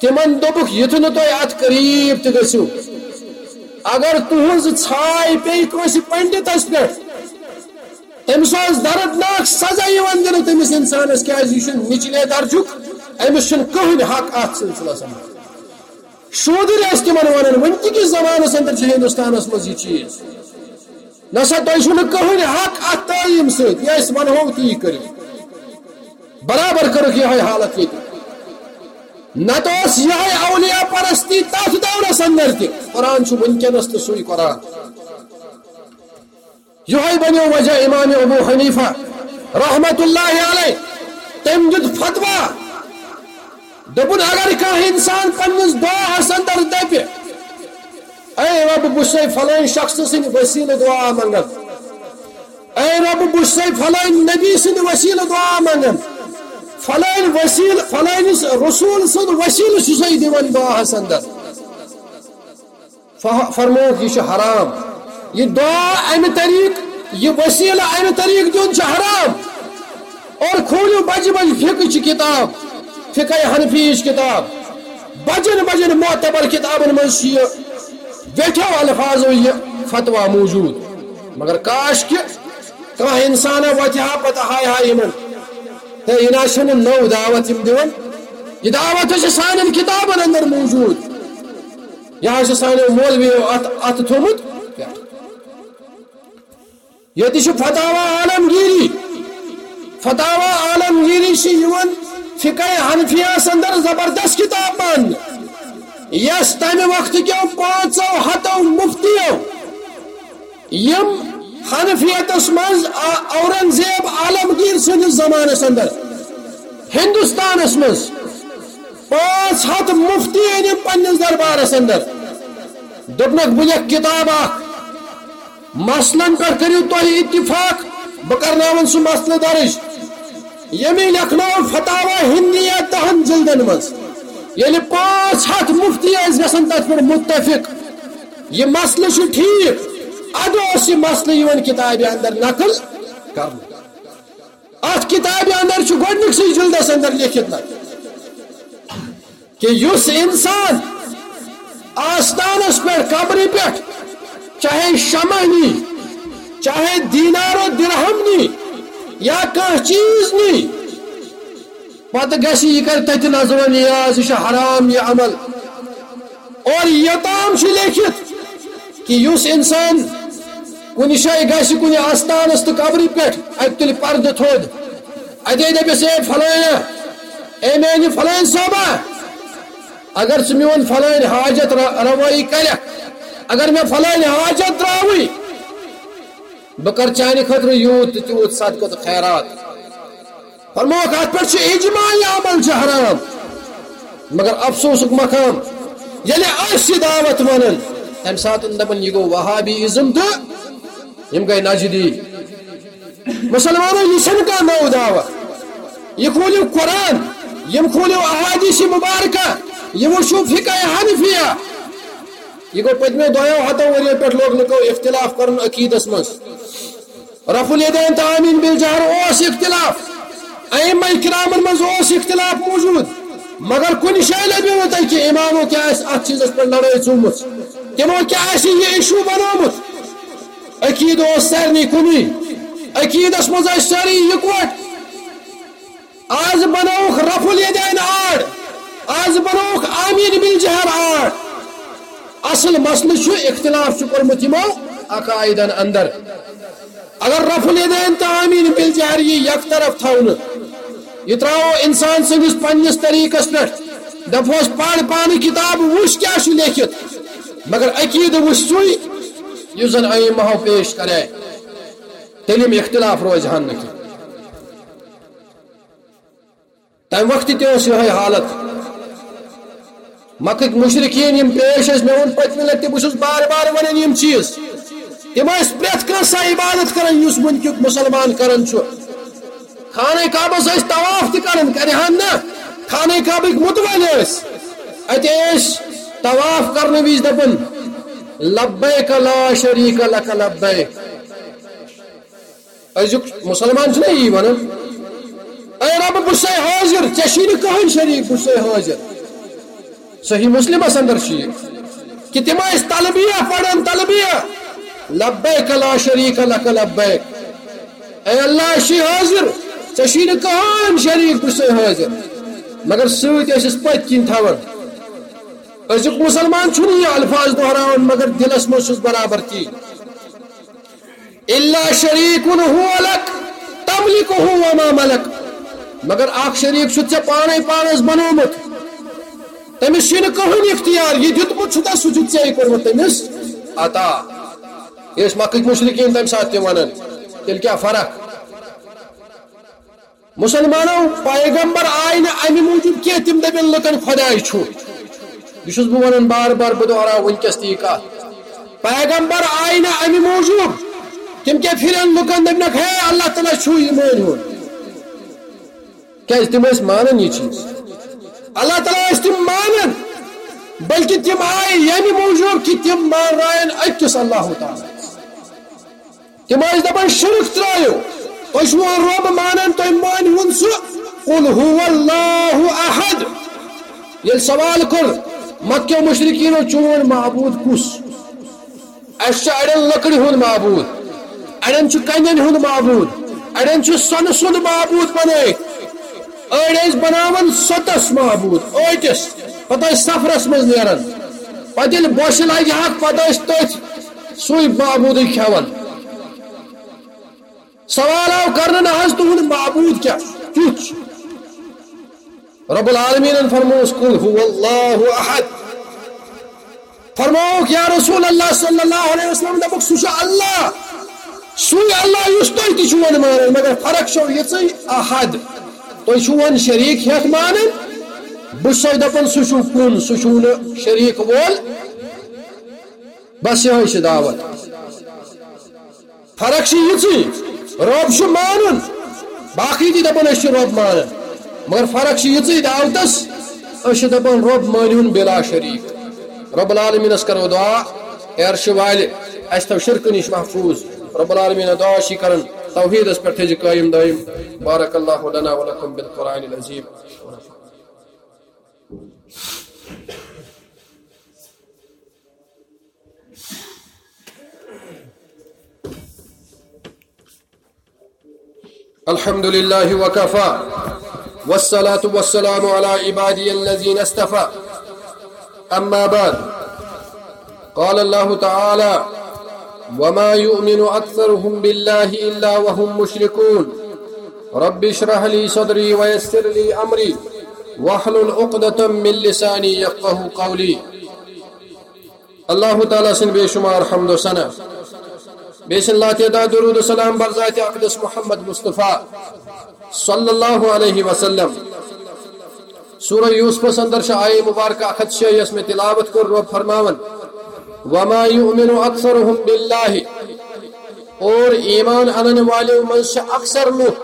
تمن دوبک یتھ نہ تہ ات قریب تہ گژھو اگر تہذ ژھاے پی کٲنٛسہِ پنڈتس پٮ۪ٹھ تمس دردناک سزا دن تمس انسانس کیا نچلے درجک امس کہین حق ات سلسلس شودر اس تم ون ون کس زمانس اندر ہندوستان مز یہ چیز۔ نسا تھی کہین حق ات تعلیم ست یہ تی کر برابر کرک یہ حالت یہ نت یہ اولیاء پرستی تر دورس اندر تہ قرآن ونکس تو سی قرآن یہ بنو وجہ امام ابو حنیفہ رحمت اللہ علیہ تم دت فتوا دپن اگر کھانا انسان پنس دعاس اندر دپ اے رب بس فلان شخص سن وسیل دعا منگن اے رب بس فلان نبی سن وسیل دعا منگن فلان وسیل فلان رسول سن وسیل سسے دون دعاس اندر فرموک یہ حرام یہ دعا امہ طریق یہ وسیلہ امہ طریق دن حرام اور کھولو بج بج فقہ چی کتاب فقہ حنفی کتاب بجن بجن معتبر کتابن من ویٹھو الفاظ یہ فتوا موجود، مگر کاش کہ کھانا انسان وتہ پتہ ہائے ہائے یمن تو یہ نو دعوت دون یہ دعوت سان کتابن اندر موجود۔ یہ سان مولویو ات تھومت۔ یہ فتح عالمگیری۔ فتح عالمگیری سے فقہ حنفیہ اندر زبردست کتاب مان یس تمہ وقت کیو پانچو ہتو مفتیو یم حنفیتس مز اورنگزیب عالمگیر سندس زمانس اندر ہندوستانس مز پانچ ہتھ مفتی ان پنس دربارس اندر دپنک بلک کتاب اخ مثلاً پہ کرو تھی اتفاق بہ کرنا سہ مسئلہ درج یمی لکھنؤ فتح ہندیہ دہن جلدن مز یل پانچ ہاتھ مفتی گھن تر پہ متفق۔ یہ مسئلہ ٹھیک۔ اد اس یہ مسئلہ کتاب اندر نقل کر۔ ات کتاب اندر گڈنکسی جلدس اندر لکھت نا کہ اس انسان آستانس پہ قبر پہ چاہے شمع نی، چاہے دینار و درہم نی، یا کان چیز نی پتہ گسی یہ کر تت نظر و نیاز یہ حرام یہ عمل۔ اور یتام چھ لیکھت کہ یس انسان کن جائے گھس کن آستانس تو قبر پہ ات تل پرد تھود۔ اتے دپس اے فلان اے میانہ فلان صوبہ۔ اگر ثہ میون فلان حاجت روائی کرک اگر میں فلان حاجت ترٛاوٕے بہٕ تراوی بکر چانہ خطر یوت تیوت صدقہ تو خیرات۔ فرموک ات پہ اجماعی عمل حرام مگر افسوسک مقام یعنی یلی اس دعوت ونن تم سات دپن یہ گو وہابی ازم تو یم گئی نجدی مسلمانوں، یہ چھن کا نو دعوت یہ کھولیو قرآن، یم کھولیو احادیث مبارکہ یہ وشو فقہ حنفیہ۔ یہ گو پتمے دو ہتو ورو پہ لوگ لکو اختلاف کرن عقیدس مز رف الیدین تعمین بالجہر، اوس اختلاف۔ ائمہ کرامن مز اوس اختلاف موجود، مگر کن شاہ لبیو تھی کہ امامو کیا اس ات چیزس پہ لڑائی چومت تمو کیا اس یہ ایشو بنومت عقید اوس سارنی کنی عقیدس مز ساری یکوٹ۔ آز بنوک رف الیدین آڑ، آز بنوک آمین بالجہر آڑ۔ اصل مسئلہ اختلاف کورمت یمو عقائدن اندر۔ اگر رف الیدین تعمین بل جہر یہ یک طرف تھون یہ تراو انسان سندس پنس طریقس پہ دپوس پڑ پان کتاب وش کیا لیکھت؟ مگر عقید وش سوئی یہ زن ائمہ پیش کرے۔ تیلیم اختلاف روز ہن نکی۔ تم وقت تہ حالت۔ مکہ مشرقین یم پیش اس، میں ان پتم لگتے بس بار بار ون یم چیز۔ تم پریت کان سا عبادت کران اس ونکیک مسلمان کران خانہ کعبس طواف تہ کران کرہان نا خانہ کعبک متول اس۔ طواف کرنے وز دپن لبیک لا شریک لک لبیک۔ ازیک مسلمان چھنا یہ ونان اے رب بس حاضر ژے کہن شریک بس حاضر۔ صحیح مسلم اندر شیخ کہ تم تلبیہ پڑھن تلبیہ لبیک لا شریک لک لبیک۔ اے اللہ شی حاضر۔ ژے کہان شریک بس حاضر مگر ست اس پت کن تھوان ازیک مسلمان چھن یہ الفاظ دہراون مگر دلس مز برابر کی اللہ شریک هو لک تملک هو وما ملک مگر اخ شریک چھ پانے پانس بنومت تمس کہن اختیار یہ دتمت چھتا سہ ٹھیک کورمت تمس عطا یہ مکہ مشرقین تمہ سات تم ونان تیل کیا فرق مسلمانوں پیغمبر آئی نا امہ موجود کی تم دپن لکن خدائے چھو۔ یہ بہ بار بار بہ دہرا ونکس تی کت پیغمبر آئی نا امہ موجود، تم کیا پھرن لکن دپنک ہے اللہ تعالیٰ چھو یہ مان ہون کیا تم مانن یہ چیز؟ اللہ تعالیٰ اس تم مانن، بلکہ تم آئے یعنی موجود کہ تم مان رائن اکس اللہ تعالیٰ۔ تم آئے دبن شرک ترائیو۔ تو شو رب مانن تو مان ہون سو قل هو اللہ احد یہ سوال کر مکہ مشرکین چون معبود کس اس اڑن لکڑی ہون معبود اڑن چھ کنن ہون معبود اڑن چھ سن سن معبود بنائیت أڑ بناون سوتس معبود اوٹس پتہ سفرس مز نیران پتہ یل بوش لگہ حق پتہ تھی سوئی معبود کھیون سوال آو کرنے نہ حض تہد معبود کیا؟ کیت رب العالمین فرموس قل هو اللہ احد۔ فرموک یا رسول اللہ صلی اللہ علیہ وسلم دبک سوشا اللہ۔ سوئی اللہ یس تھی تھی ون مان مگر فرق شو، یہ احد۔ تھی شریک ہت مان بس دپان سہ کن سہ شریک وول۔ بس یہ دعوت فرق یہ رب مان باقی تھی دپان رب مان مگر فرق یہ دعوتس اس دپان رب مان بلا شریک. رب العالمینس کرو دعا. عرش والے اس تو شرک نش محفوظ. رب العالمین دعا شی کرن. توحید اس پر تھے قائم دائم. بارک اللہ لنا ولکم بالقرآن العظیم. Thank you. الحمد لله وكفى، والصلاة والسلام على عبادي الذين استفى أما بعد، قال الله تعالى وما يؤمن أكثرهم بالله إلا وهم مشركون. رب اشرح لي صدري ويسر لي أمري، واحلل عقدة من لساني يفقه قولي. الله تعالى سن بے شمار حمد و ثنا بیس اللہ تعداد درود و سلام بر ذات اقدس محمد مصطفیٰ صلی اللہ علیہ وسلم سورہ یوسف اندر شاہ آئی مبارکہ اخت شیئی اس میں تلاوت کر رو فرماون وما يؤمن اکثرهم بالله اور ایمان انن والے من سے اکثر لوگ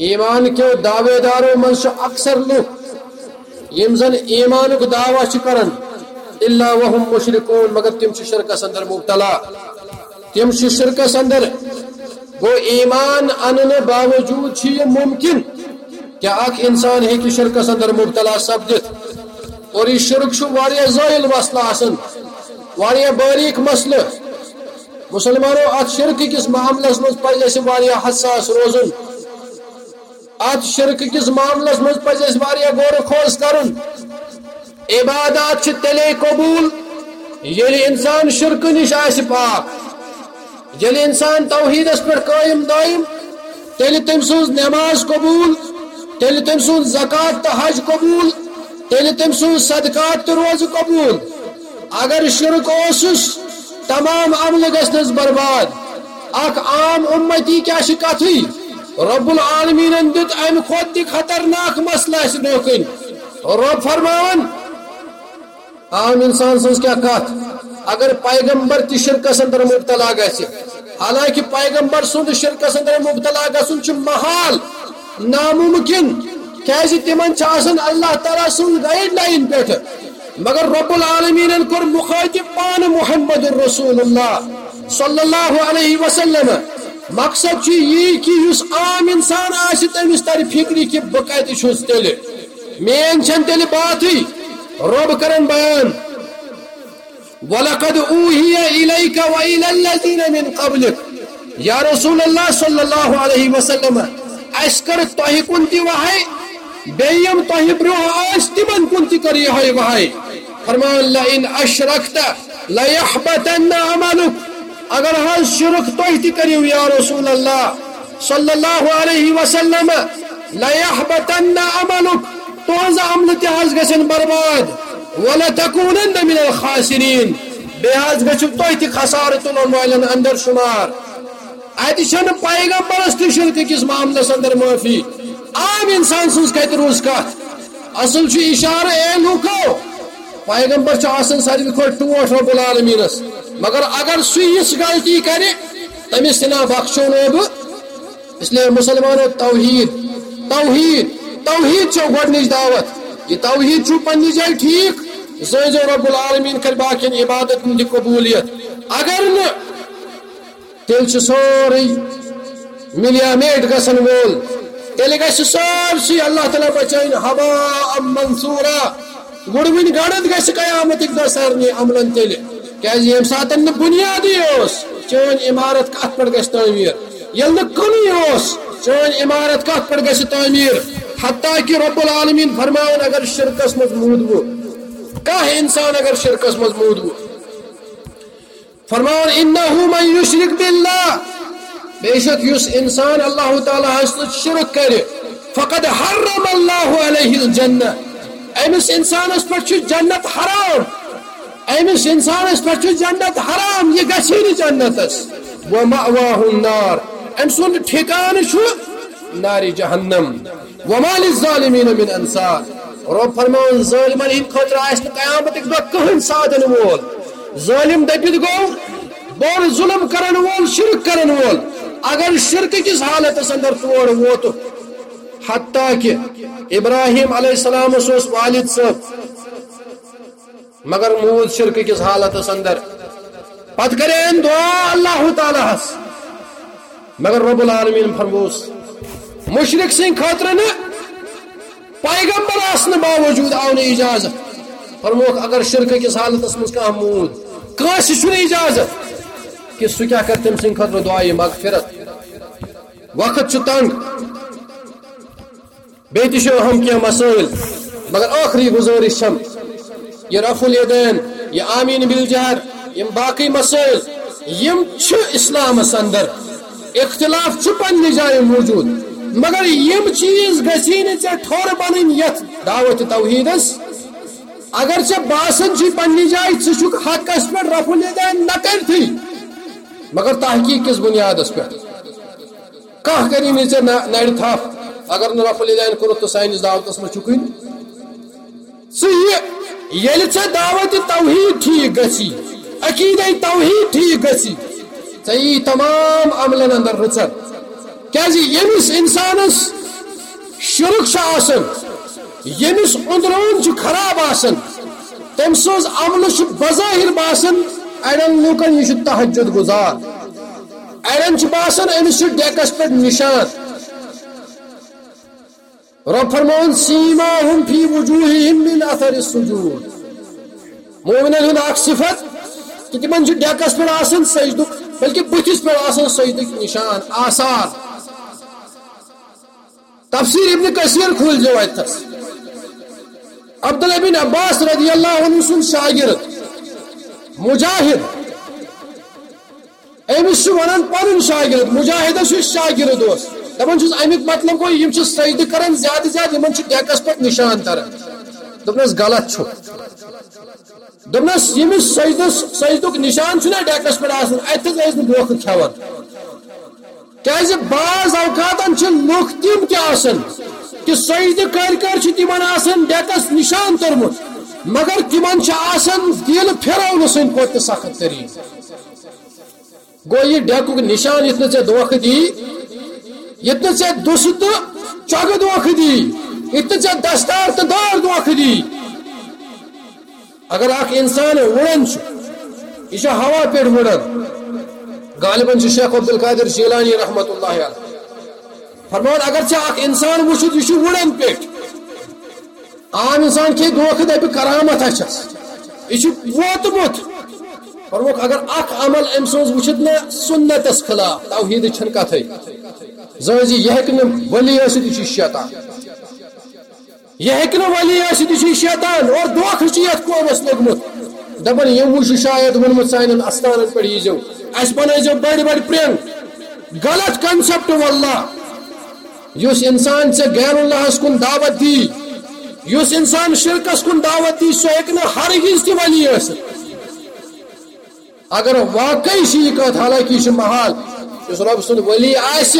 ایمان کے دعوے داروں من سے اکثر لوگ یم زن ایمان کو دعوی چھ کرن الا وهم مشرکون مگر تم چھ شرک اندر مبتلا تم چھ شرک اندر وہ ایمان انن باوجود چھ یہ ممکن کہ اک انسان ہے کہ اندر مبتلا سپدت اور یہ شرک واریہ زائل مسئلہ آسن واریہ باریک مسئلہ۔ مسلمانوں ات شرک کس معاملس مز پہ اس واریہ حساس روزن۔ ات شرک کس معاملس مز پہ اس واریہ غور خوص کرن۔ عبادات چھ تلے قبول یلی انسان شرک نش آس پاک۔ یلی انسان توحید اس پر قائم دائم، تیل تم سوز نماز قبول، تیل تم سوز زکات تو حج قبول، تیل تم سوز صدقات تو روز قبول۔ اگر شرک اوسس تمام عمل گھنس برباد اخ عام امتی کیا کتھی رب العالمین دت ام خود خطرناک مسئلہ اس نوکن۔ رب فرمان عام انسان سن کیا کت اگر پیغمبر تہ شرکس اندر مبتلا گھس حالانکہ پیغمبر سند شرکس اندر مبتلا گھن محال، ناممکن کیازِ تمن اللہ تعالیٰ سن گائڈ لائن پہ مگر رب العالمین کور مخاطب پان محمد الرسول اللہ صلی اللہ علیہ وسلم۔ مقصد یہ کہ اس عام انسان آس تمس تر فکری کہ بہ کت تیل مین چھ تیل بات رب کرن بیان۔ وَلَقَدْ أُوحِيَ إِلَيْكَ وَإِلَى الَّذِينَ مِنْ قَبْلِكَ. یا رسول اللہ صلی اللہ علیہ وسلم اس کر تہ کن تہ وحی بیم تہ برو اس تمن کن تہ کر یہ وحی فرمان، لئن اشرکت لیحبتن عملک اگر حض شرک تہ تہ کریو یا رسول اللہ صلی اللہ علیہ وسلم لیحبتن عملک. تہذ عمل تہ حض گسن برباد. وَلَتَكُونَنَّ مِنَ الْخَاسِرِينَ. بیاز گچھو توی تی خسار تلون والن اندر شمار. ایتی چھن پیغمبر استی شرک کس معاملہ سندر معافی. عام انسان سنس کہتے روز کا. اصل چھو اشارہ اے لوکو. پیغمبر چھو آسن ساری کھوڑ ٹوٹ رب العالمین اس مگر اگر سوی اس غلطی کرے تمی سنا بخشو نوب اس لیے مسلمانوں توحید توحید توحید چھو گوڑنیش دعوت. یہ توحید چھو پنی جائے ٹھیک. زوجو رب العالمین کر باقین عبادت دی قبولیت اگر نہ تیل چھ سوری ملیا میٹ گسن وول تیل گس سورسی اللہ تعالیٰ بچائن ہوا منصورا گڑوین گڑت گس قیامت دہ سارنی عملن تیل کیاز یم ساتن نہ بنیادی اس چون عمارت کت پہ گس تعمیر یل نہ کنی اس چون عمارت کت پہ گس تعمیر حتیٰ کہ رب العالمین فرماؤن اگر شرکس مضمود وہ انسان اگر شرکس مضمود ہو؟ فرمان، انہو من یشرک باللہ۔ بے شک یس انسان اللہ تعالی حسن شرک کرے۔ فقد حرم اللہ علیہ الجنہ۔ ایمس انسان اس پر جنت حرام۔ ایمس انسان اس پر جنت حرام۔ یہ گسین جنت اس۔ ومأواہ النار۔ ام سن ٹھکان چھو نار جہنم۔ وما للظالمین من انصار۔ رب فرمان ظالمن ہند خاطر آس قیامت دہ کہن سادن وول؟ ظالم دپت گو بول ظلم کرن وول، شرک کرن وول۔ اگر شرک کس حالت اندر تور ووت، حتیٰ کہ ابراہیم علیہ السلام اس والد صاحب، مگر مود شرک کس حالت اندر۔ پت کریں دعا اللہ تعالی ہس۔ مگر رب العالمین فرموس، مشرک سن خاطر نہ پیغمبر آسن باوجود آو نے اجازت فرموک اگر شرک کس حالت مز کھانا مود کانس اجازت. کہ سہ کیا کر تم سن خطر دعائی مغفرت. وقت چھ تنگ. بیت اہم کی مسائل. مگر آخری گزارش چھم یہ رف الیدین، یہ آمین بالجہر یم باقی مسائل. یم چھ اسلام اندر. اختلاف چھ پنہ جائے موجود. مگر یم چیز گسی ٹھور ٹھور بن یت دعوت توحیدس اگر ٹھیک باسان چی پنہ جائے ٹھک حقس پہ رف الدین نہ کرتھی مگر تحقیق کس بنیاد پہ کھانا کری ٹھیک نر تھپ اگر نہ رف الدین کور تو سانس دعوت من چکن۔ یل ٹھیک دعوت توحید ٹھیک گسی عقید توحید ٹھیک گسی۔ ٹھیک تمام عملن اندر رچر کیازِ ییٚمِس اِنسانَس شرک چھُ آسان ییٚمِس أنٛدروٗن چھُ خراب آسان تٔمۍ سٕنٛز عملہٕ چھُ بظٲہِر باسان اَڑٮ۪ن لوٗکَن یہِ چھُ تحجُد گُزار۔ اَڑٮ۪ن چھُ باسان أمِس چھُ ڈیکَس پٮ۪ٹھ نِشان۔ رب فرمون سیٖماہُم فی وجوٗہِہِم من اثر السجود۔ مومنن ہُنٛد اکھ صفت کہ تمن چھُ ڈیکَس پٮ۪ٹھ آسان سجدُک بلکہ بٕتھِس پٮ۪ٹھ آسان سجدٕکۍ نِشان، آثار۔ تفسیر ابن کثیر کھول جو اتس عبداللہ بن عباس رضی اللہ عنہ سن شاگرد. مجاہد. امس ونان پن شاگرد. مجاہد شاگرد اس دپان چھس امیک مطلب گو یم سجدہ کران زیادہ زیادہ یمن ڈیکس پہ نشان تران دپنس غلط چھو. دپنس یمس سجدس سجدک نشان چھنا ڈیکس پہ آسان اتھس ٲسۍ نہٕ کیازِ بعض اوقاتن چھ لوک تم تہ آسان کہ سجدہ کر کر چھ تمن آسان ڈیکس نشان ترمت، مگر تمن دل پھر سن کھت سخت ترین۔ گو یہ ڈیک نشان یت ژے دھوکہ دی یت ژے دس تو چگہ دھوکہ دی یت ژے دستار تو دار دھوکہ دی۔ اگر اخ انسان وڑن یہ ہوا پہ وڑن۔ غالباً شیخ عبد القادر شیلانی رحمت اللہ علیہ۔ فرمان اگر ژے اخ انسان وچھت یہ وڑن پہ عام انسان کی دھوکہ دپ کرامت اچھس یہ ووتمت فرموک اگر اخ عمل ام سوز وچھت نا سنتس خلاف توحید چھن کتھے زٲنزِ یہِ ہیٚکہِ نہٕ ولی ٲسِتھ یہِ چھُ شیطان۔ یہِ ہیٚکہِ نہٕ ولی ٲسِتھ یہِ چھُ شیطان۔ اور دھوکہٕ چھُ یتھ قومس لوٚگمُت دپان یِمو چھُ شاید ووٚنمُت سانٮ۪ن استانن پٮ۪ٹھ ییٖزیو اَسہِ بنٲیزیو بڑِ بڑِ پرٛنٛگ غلط کنسپٹ واللہ یُس انسان ژےٚ غیر اللہس کُن دعوت دی یُس انسان شرکس کُن دعوت دی سُہ ہیٚکہِ نہٕ ہرگز تہِ ولی ٲسِتھ اگر واقعی یہ کت حالانکہ یہ محال اس رب سن ولی آس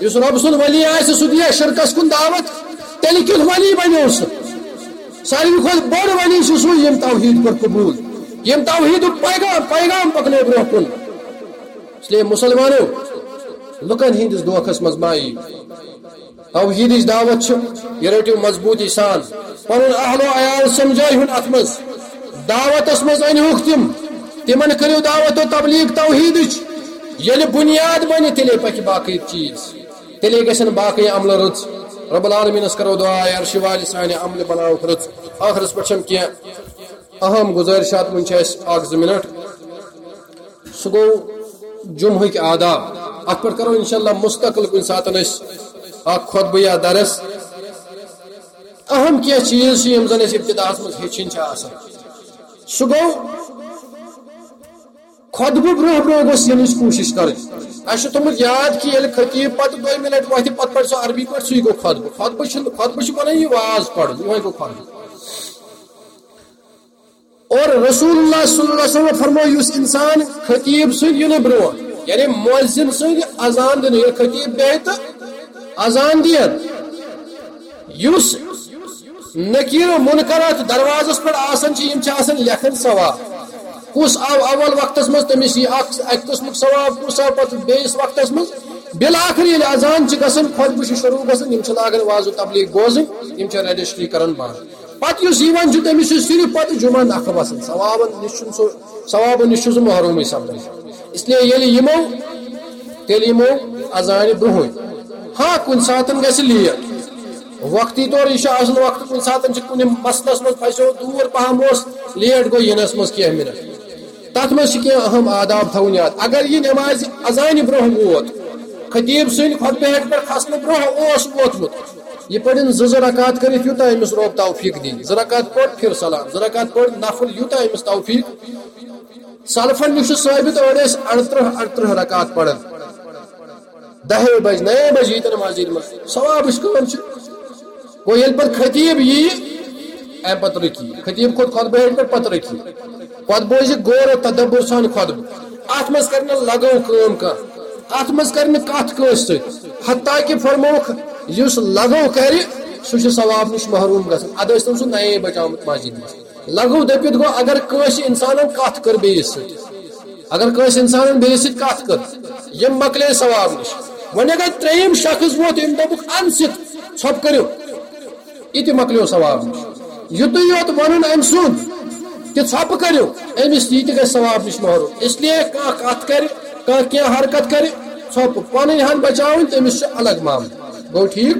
اس رب سن ولی آس سہ دیا شرکس کن دعوت تیل کت ولی بنو سہ ساروی کھت بڑ ولی سہ یم توحید پر قبول یم توحید پیغام پیغام پکنے برو کن۔ اس لیے مسلمانوں، لکن ہندس دھوکھس مز مائی توحید دعوت یہ رٹو مضبوطی سان۔ پن اہل و عیال سمجھائی ہن ات مز دعوت مز انہوک تم تمن کرو دعوت و تبلیغ توحید یل بنیاد بن تیلے پک باقی چیز۔ تیلے گھن باقی عمل رت۔ رب العالمینس کرو دعا یار شوال سان عمل بناو رت۔ آخرس پہ کی اہم گزارشات من اخ ز منٹ سہ گو جمعہ آداب۔ ات پہ کرو انشاءاللہ مستقل کن سات اخ خطبہ یا درس اہم کی چیز یم زن ابتدا من ہچن سہ گو خطبہ برہ برہ گوس ینچ کوشش کریں اچھا تمت یاد کہ یل خطیب پتہ دو منٹ وتھ پتہ پڑھ سو عربی پہ سی گو خطبہ خطبہ خطبہ ونان یہ واز پڑھ یہ گو خطبہ اور رسول اللہ صلی اللہ علیہ وسلم فرمو اس انسان خطیب سن ین برو یعنی مؤذن سن اذان دن یہ خطیب بیت اذان دین یس نکیر و منکرات دروازس پر آسن چھ یم چھ آسن لکھن ثواب کس آو اول وقت مز تمس یہ اک قسم ثواب کس آو پتہ بیس وقت مز۔ بالآخر یل یعنی اذان گھن خطبہ شروع گھن یم لاگن واض تبلیغ بوزن یم رجسٹری کران بند پتہ اس تمس صرف پتہ جمعہ نخ بسان ثواب نش ثواب نش سہ محروم سپدان اس لیے یل یمو تیل یمو اذان برہ ہاں کن سات گھ لیٹ وقتی طور یہ اصل وقت کن سات کن مسلس مز پھسو دور پہم لیٹ گو ینس مز کی منٹ تر مز کی اہم آداب تھون یاد اگر یہ نماز ازان برہ ووت خطیب سن خطبہ پہ کھسن برہ اس ووتمت یہ پڑھن زٕ زٕ رکات کٔرِتھ یوٗتاہ أمِس روب توفیٖق دِنۍ زٕ رکات پوٚر پھر سلام. زٕ رکات پوٚر نفل یوٗتاہ أمِس توفیٖق. سلفن نِش چھُ ثٲبت أڑۍ ٲسۍ اَرتٕرٛہ اَرتٕرٛہ رکات پران دہے بجہِ نَیے بجہِ ییٖتن مسجد منٛز. ثوابٕچ کٲم چھِ؟ گوٚو ییٚلہِ پتہٕ خطیب یِیہِ امہِ پتہٕ رُکی. خطیب کھوٚت خۄطبہٕ ہیٚٹہِ پٮ۪ٹھ پتہٕ رُکی. خطبہ غور و تدبر سان خطبہ. ات مز کر لگو کم کھانا ات مز کر کت کس ستا کہ فرموک اس لگو کر سہ ثواب نش محروم گھن اد تم سہ نئے بچامت مسجد مز لگو دپت گو، اگر کنس انسان کت کر بیس اگر کنس انسان بیس ست کت کر، یم مکلے ثواب نش۔ ون اگر تریم شخص ووت ام دپک، ان ست ژھۄپ کٔرِو یہِ تہِ ثواب نش۔ یُتُے یوت ونُن أمۍ سُنٛد کہ ثپ کرو امس یہ گھر ثواب نش محروم۔ اس لیے کت کر کی حرکت کر ثپ پن ہن بچا تمس الگ معاملہ۔ گو ٹھیک؟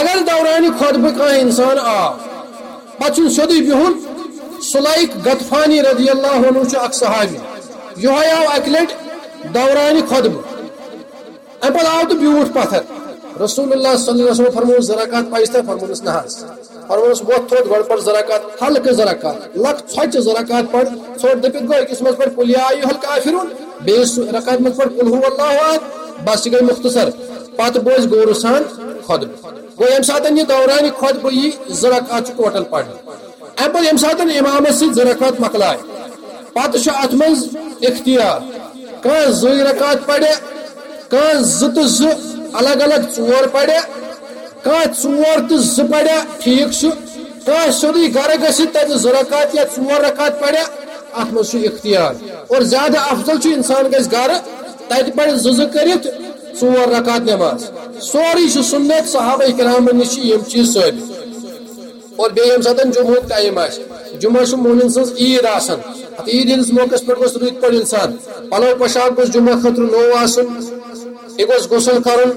اگر دوران خطبہ کھانا انسان آو پتہ سیودی بہن سلائک گطفانی رضی اللہ عنہ اک صحابی یہ آو اک لٹ دوران خطبہ ام پتہ آو تو بیوٹ پتھر۔ رسول اللہ صلی اللہ علیہ وسلم فرمو زراکات پائستا فرمونس نہاز۔ فرمونس ووت تھوڑ گڑ پر زراکات، حلق زراکات، لک ژھچ زراکات پڑ ژھوڑ دپت گو اکس مز پڑ قل یا ایھا الکافرون بیس رکعت مز پڑ قل هو اللہ احد، بس گئی مختصر۔ پت بوز گورو سان خطبہ گو یم ساتن یہ دوران خطبہ یہ زراکات ٹوٹل پڑ ام پتہ یم ساتن امام سی زراکات مکلائے پت چھ ات مز اختیار۔ کان زوی رکعت پڑے کان زت ز الگ الگ ٹور پڑے کان ٹور تو ز پڑے ٹھیک سیودی گھر گھت تب زرکات یا ٹور رکات پڑے ات مز اختیار۔ اور زیادہ افضل انسان گھس گھر تت پڑ زز کرت ٹور رکات نماز۔ سوری سنت صحابہ کرام نش یم چیز ثابت اور بیٚیہِ ییٚمہِ ساتہٕ جمعہ ٹایم آسہِ جمعہ چھُ مومن سٕنٛز عیٖد آسان اتھ عیٖد ہٕنٛدِس موقعس پٮ۪ٹھ گوٚژھ رٕتۍ پٲٹھۍ اِنسان۔ پلو پوشاک گوٚژھ جمعہ خٲطرٕ نوٚو آسُن۔ یہ گوٚژھ غسل کرُن۔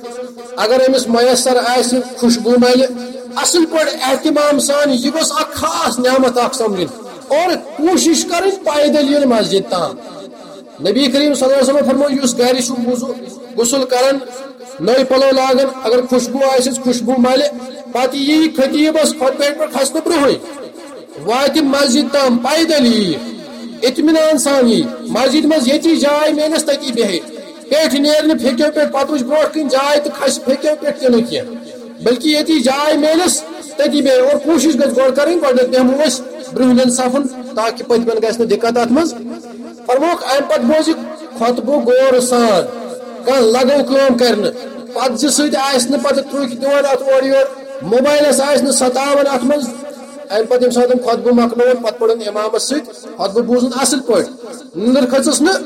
اگر أمِس میسر آسہِ خوشبوٗ ملہِ اصل پٲٹھۍ احتمام سان یہ گوٚژھ اکھ خاص نعمت اکھ سمجھٕنۍ اور کوشش کرٕنۍ پیدل یُن مسجد تام نبی کریم صلی اللہ علیہ وسلم فرمو اس گھر غسل کرن، نئی پلو لاگن، اگر خوشبو آسس خوشبو ملے پتہ یہ خطیبس خطبہ پہ کھسن برہن وات مسجد تام پیدل یہ اطمینان سان یہ مسجد مز یہ جائے میلس تتی بہت پیٹ نیرن پھیکو پہ پتہ وچ بروٹ کن جائے تو کھس پھیکو پہ تہ کی بلکہ یہ جائے میلس تتی بہ اور کوشش گژھِ گۄڈٕ کَرٕنۍ گۄڈنیٚتھ بیٚہمو أسۍ برٛونٛہمٮ۪ن صفن تاکہِ پٔتمٮ۪ن گژھِ نہٕ دِقت اَتھ فرموک امہ پتہ بوز خطبہ غور سان۔ کان لگو کٲم کرنہ۔ پتہ زِ سۭتۍ آسہِ نہٕ پتہٕ ترٛوٗکۍ دِوان اتھ اورٕ یور۔ موبایلس آسہِ نہٕ ستاوان اتھ منٛز۔ امہ پتہٕ ییٚمہِ ساتہٕ خطبہ مۄکلووُن پتہٕ پوٚرُن امامس سۭتۍ خطبہ بوٗزُن اصل پٲٹھۍ۔ نندر کھٔژٕس نہٕ،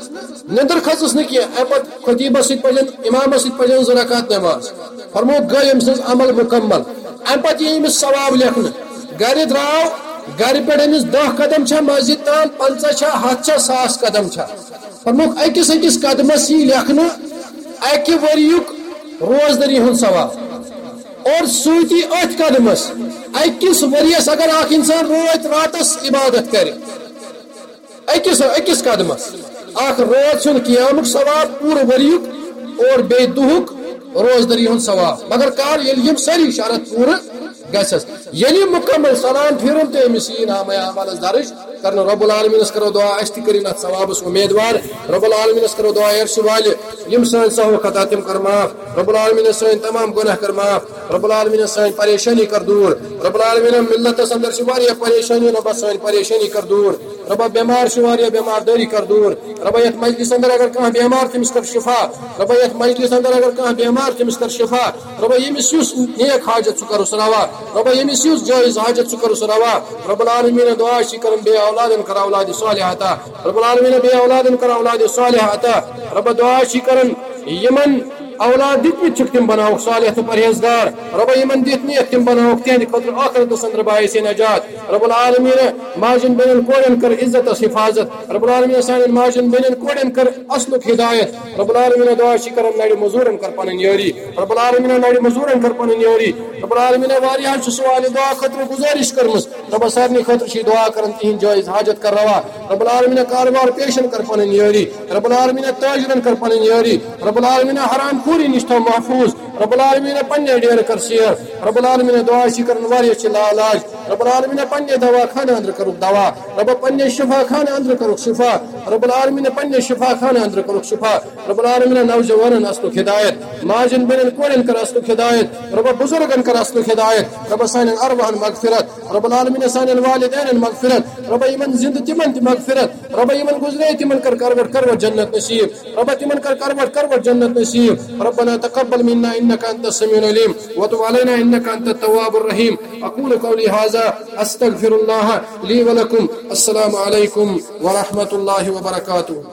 نندر کھٔژٕس نہٕ کینٛہہ۔ امہ پتہٕ خطیبس سۭتۍ پزن امامس سۭتۍ پزن زٕ رکات نٮ۪ماز۔ فرموک گٔے أمۍ سٕنٛز عمل مُکمل۔ امہ پتہٕ یی أمِس ثواب لیکھنہٕ۔ گرِ درٛاو گھر پہ امس دہ قدم چھا مسجد تام پنچہ چھا ہاتھ چھا، ساس قدم چھا۔ فرموک اکس اکس قدمس یہ لکھن اکہ وریک روزدری ہند ثواب اور سوتی ات قدمس۔ اکس وریس اگر اخ انسان روت راتس عبادت کرے۔ اکس اکس قدمس۔ اخ روز سن قیامک ثواب پور وریک اور بے دہک روزدری ہند ثواب مگر کار یل یم ساری شرط پور گسس۔ یعنی مکمل سلام پھرن تو امس یہ نام عمل درج کرنا رب العالمینس کرو دعا، اس ترین ات ثوابس امیدوار۔ رب العالمینس کرو دعا، عرش والے۔ یم سن سہو خطا تم کر معاف۔ رب العالمین سن تمام گناہ کر معاف۔ رب العالمین سن پریشانی کر دور۔ رب العالمین ملت اندر واریاہ پریشانی نہ بس سن پریشانی کر دور۔ رب بیمار چھ واریاہ بیمار داری کر دور. رب یت مجلس اندر اگر کانٛہہ بیمار تمس کر شفا. رب یت مجلس اندر اگر کانٛہہ بیمار تمس کر شفا. رب یمس یس نیک حاجت ژٕ کرو روا رب یمس یس جائز حاجت ژٕ کرو روا رب العالمین دعا چھ کرن بے اولاد کر اولاد صالح عطا رب العالمین بے اولاد کر اولاد صالح عطا رب دعا چھ کرن یمن اولاد دتمت چھک تم بناو صالح تو پرہیزگار رب یمن دت نیک تم بناو تہند خاطر آخرت سندر باعث نجات رب العالمین ماجن بنن کورن کر عزت اس حفاظت رب العالمین سان ماجن بنن کورن کر اصل ہدایت رب العالمین دعا چھ کرن نڑ مزورن کر پنن یاری رب العالمین نڑ مزورن کر پنن یاری رب العالمین واریاہ چھ سوال دعا خاطر گزارش کرمس رب سارنی خاطر چھ دعا کرن تہن جائز حاجت کر روا رب العالمین کاروبار پیشن کر پنن یاری رب العالمین تاجرن کر پنن یاری رب العالمین حرام خوری نشتہ محفوظ رب العالمین پنہ ڈیر کر سیر رب العالمین دعا چھ کرن واریاہ چھ لالاج رب العالمین پنہ دوا خانہ اندر کرو دوا۔ رب پنہ شفا خانہ اندر کرو شفا۔ رب العالمین پنہ شفا خانہ اندر کرو شفا۔ رب العالمین نوجوانن اصل ہدایت۔ ماجن بنن کورن کر اصل ہدایت۔ رب بزرگن کر اصل ہدایت۔ رب سان ارواحن مغفرت۔ رب العالمین سان والدین مغفرت۔ رب یمن زند تمن مغفرت۔ رب یمن گزرے تمن کر کروٹ کروٹ جنت نصیب۔ رب تمن کر کروٹ کروٹ جنت نصیب۔ ربنا تقبل منا إنك أنت السميع العليم، وتب علينا إنك أنت التواب الرحيم. أقول قولي هذا، أستغفر الله لي ولكم. السلام عليكم ورحمة الله وبركاته.